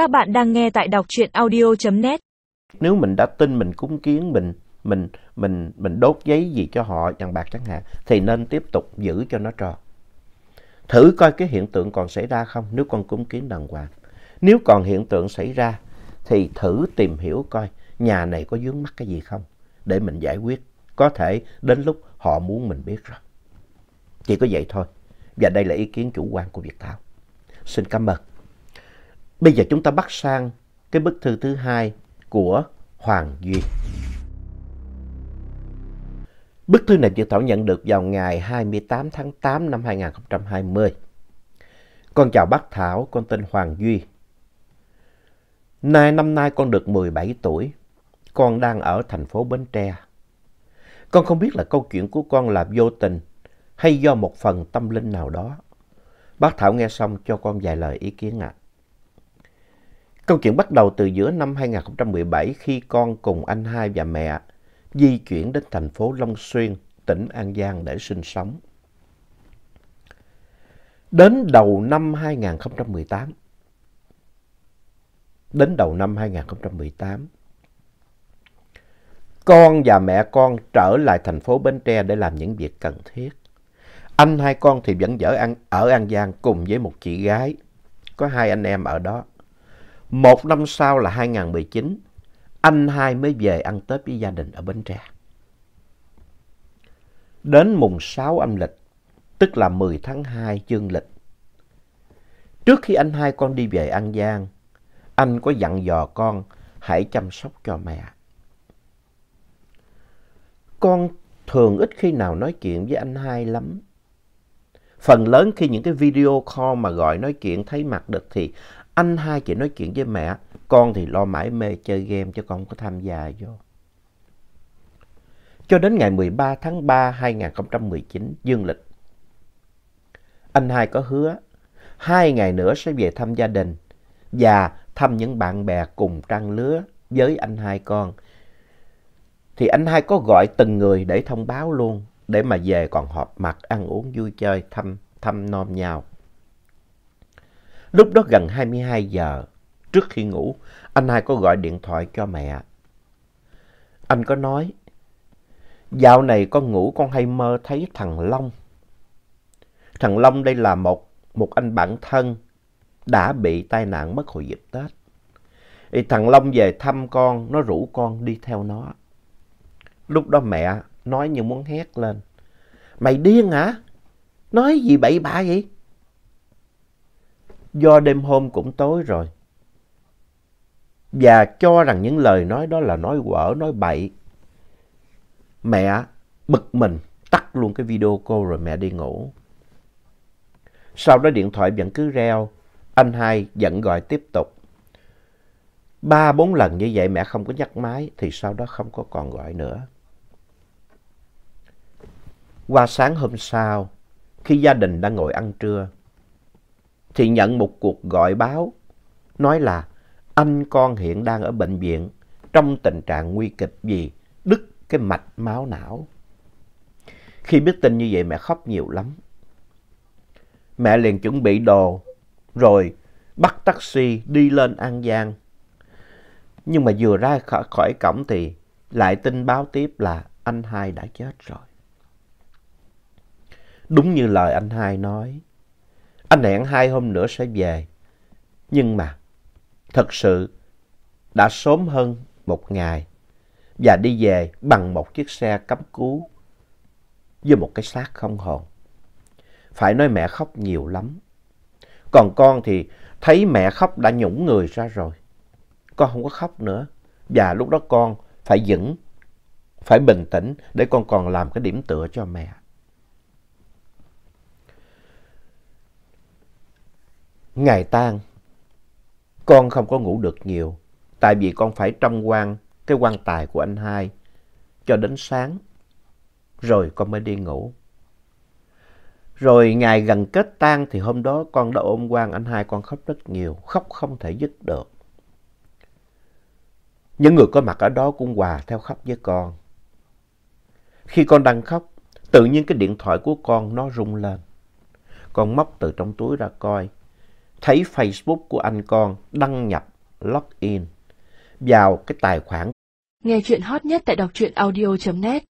Các bạn đang nghe tại đọc truyện audio.net. Nếu mình đã tin mình cúng kiến, mình mình mình mình đốt giấy gì cho họ chẳng bạc chẳng hạn, thì nên tiếp tục giữ cho nó tròn. Thử coi cái hiện tượng còn xảy ra không, nếu con cúng kiến đàng hoàng. Nếu còn hiện tượng xảy ra, thì thử tìm hiểu coi nhà này có vướng mắc cái gì không, để mình giải quyết. Có thể đến lúc họ muốn mình biết rồi. Chỉ có vậy thôi. Và đây là ý kiến chủ quan của Việt Thảo. Xin cảm ơn. Bây giờ chúng ta bắt sang cái bức thư thứ hai của Hoàng Duy. Bức thư này Việt Thảo nhận được vào ngày 28 tháng 8 năm 2020. Con chào bác Thảo, con tên Hoàng Duy. Nay năm nay con được 17 tuổi. Con đang ở thành phố Bến Tre. Con không biết là câu chuyện của con là vô tình hay do một phần tâm linh nào đó. Bác Thảo nghe xong cho con vài lời ý kiến ạ. À. Câu chuyện bắt đầu từ giữa năm 2017 khi con cùng anh hai và mẹ di chuyển đến thành phố Long Xuyên, tỉnh An Giang để sinh sống. Đến đầu năm 2018, đến đầu năm 2018, con và mẹ con trở lại thành phố Bến Tre để làm những việc cần thiết. Anh hai con thì vẫn ở An, ở An Giang cùng với một chị gái. Có hai anh em ở đó. Một năm sau là 2019, anh hai mới về ăn Tết với gia đình ở Bến Tre. Đến mùng 6 âm lịch, tức là 10 tháng 2 dương lịch. Trước khi anh hai con đi về An Giang, anh có dặn dò con hãy chăm sóc cho mẹ. Con thường ít khi nào nói chuyện với anh hai lắm. Phần lớn khi những cái video call mà gọi nói chuyện thấy mặt được thì anh hai chỉ nói chuyện với mẹ, con thì lo mãi mê chơi game chứ con không có tham gia vô. Cho đến ngày 13 tháng 3 2019 dương lịch, anh hai có hứa hai ngày nữa sẽ về thăm gia đình và thăm những bạn bè cùng trang lứa với anh hai con. Thì anh hai có gọi từng người để thông báo luôn, để mà về còn họp mặt, ăn uống vui chơi, thăm, thăm nom nhau. Lúc đó gần 22 giờ, trước khi ngủ, anh hai có gọi điện thoại cho mẹ. Anh có nói, dạo này con ngủ con hay mơ thấy thằng Long. Thằng Long đây là một, một anh bạn thân đã bị tai nạn mất hồi dịp Tết. Thì thằng Long về thăm con, nó rủ con đi theo nó. Lúc đó mẹ nói như muốn hét lên. Mày điên hả? Nói gì bậy bạ vậy? Do đêm hôm cũng tối rồi. Và cho rằng những lời nói đó là nói quở, nói bậy. Mẹ bực mình, tắt luôn cái video cô rồi mẹ đi ngủ. Sau đó điện thoại vẫn cứ reo, anh hai vẫn gọi tiếp tục. Ba bốn lần như vậy mẹ không có nhắc máy thì sau đó không có còn gọi nữa. Qua sáng hôm sau, khi gia đình đang ngồi ăn trưa, thì nhận một cuộc gọi báo nói là anh con hiện đang ở bệnh viện trong tình trạng nguy kịch vì đứt cái mạch máu não. Khi biết tin như vậy mẹ khóc nhiều lắm. Mẹ liền chuẩn bị đồ rồi bắt taxi đi lên An Giang. Nhưng mà vừa ra khỏi cổng thì lại tin báo tiếp là anh hai đã chết rồi. Đúng như lời anh hai nói, anh hẹn hai hôm nữa sẽ về. Nhưng mà thật sự đã sớm hơn một ngày và đi về bằng một chiếc xe cấp cứu với một cái xác không hồn. Phải nói mẹ khóc nhiều lắm. Còn con thì thấy mẹ khóc đã nhũng người ra rồi. Con không có khóc nữa. Và lúc đó con phải vững, phải bình tĩnh để con còn làm cái điểm tựa cho mẹ. Ngày tang, con không có ngủ được nhiều, tại vì con phải trông quan cái quan tài của anh hai cho đến sáng, rồi con mới đi ngủ. Rồi ngày gần kết tang thì hôm đó con đã ôm quan anh hai con khóc rất nhiều, khóc không thể dứt được. Những người có mặt ở đó cũng hòa theo khóc với con. Khi con đang khóc, tự nhiên cái điện thoại của con nó rung lên. Con móc từ trong túi ra coi thấy Facebook của anh con đăng nhập login vào cái tài khoản. Nghe chuyện hot nhất tại đọc truyện audio.net